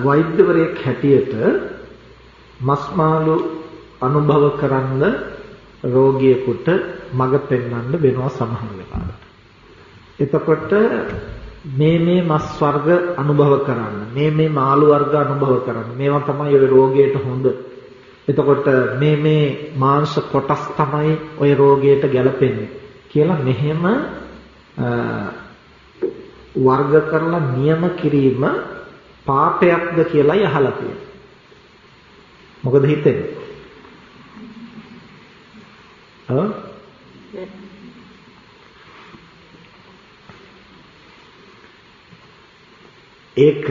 වෛද්‍යවරයෙක් හැටියට මස් මාළු අනුභව කරන්න රෝගියෙකුට මඟ පෙන්වන්න වෙනවා සමහර වෙලාවට. එතකොට මේ මේ මස් වර්ග අනුභව කරන්න මේ මේ මාළු වර්ග අනුභව කරන්න මේවා තමයි ඔය රෝගයට හොඳ එතකොට මේ මේ මාංශ කොටස් තමයි ওই රෝගයට ගැලපෙන්නේ කියලා මෙහෙම වර්ග කරලා නියම කිරීම පාපයක්ද කියලායි අහලා තියෙන්නේ. මොකද හිතෙන්නේ? ඔව් ඒක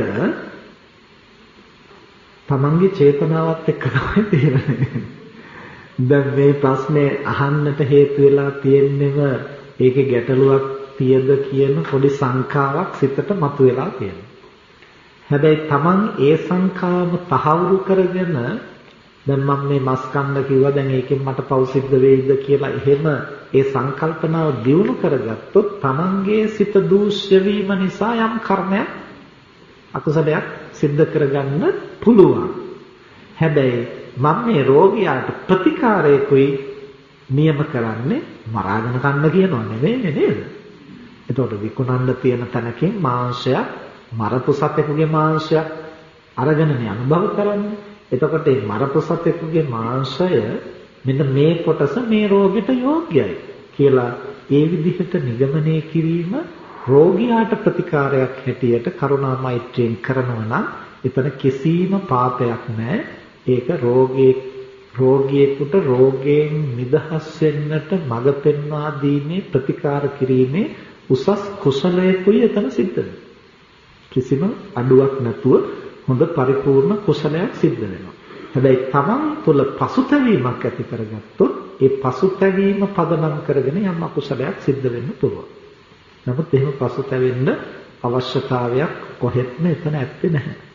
තමන්ගේ චේතනාවත් එක්ක තමයි තේරෙන්නේ. දැන් මේ ප්‍රශ්නේ අහන්නට හේතු වෙලා තියෙන්නේම ඒකේ ගැටලුවක් තියද කියන පොඩි සංකාවක් සිතට මතුවලා තියෙනවා. හැබැයි තමන් ඒ සංකාවම තහවුරු කරගෙන දැන් මම මේ මස් කන්න කිව්වා දැන් ඒකෙන් මට පව් සිද්ධ වෙයිද කියලා එහෙම ඒ සංකල්පනාව දියුණු කරගත්තොත් තමන්ගේ සිත දූෂ්‍ය වීම නිසා යම් කර්මයක් අකුසලයක් සිද්ධ කරගන්න පුළුවන්. හැබැයි මම මේ රෝගියාට ප්‍රතිකාරයකුයි නියම කරන්නේ මරාගෙන කන්න කියනවා නෙවෙයි නේද? එතකොට විකුණන්න තියෙන තැනකින් මාංශයක් මරපු සතෙකුගේ මාංශයක් අරගෙනනේ අනුභව කරන්නේ. එතකොට මේ මරපු සතෙකුගේ මාංශය මෙන්න මේ කොටස මේ රෝගෙට යෝග්‍යයි කියලා ඒ විදිහට නිගමනය කිරීම රෝගියාට ප්‍රතිකාරයක් හැටියට කරුණා මෛත්‍රියෙන් කරනවා නම් එතන කිසිම පාපයක් නැහැ. ඒක රෝගී රෝගියෙකුට රෝගයෙන් නිදහස් වෙන්නට මඟ පෙන්වා දීමේ ප්‍රතිකාර කිරීමේ උසස් කුසලයකුයි එතන සිද්ධ කිසිම අඩුවක් නැතුව හොඳ පරිපූර්ණ කුසලයක් සිද්ධ වෙනවා. හැබැයි තමන් තුළ පසුතැවීමක් ඇති කරගත්තොත් ඒ පසුතැවීම පදනම් කරගෙන යම් අකුසලයක් සිද්ධ වෙන්න පුළුවන්. නමුත් එහෙම පසුතැවෙන්න අවශ්‍යතාවයක් කොහෙත්ම එතන ඇත්තේ නැහැ.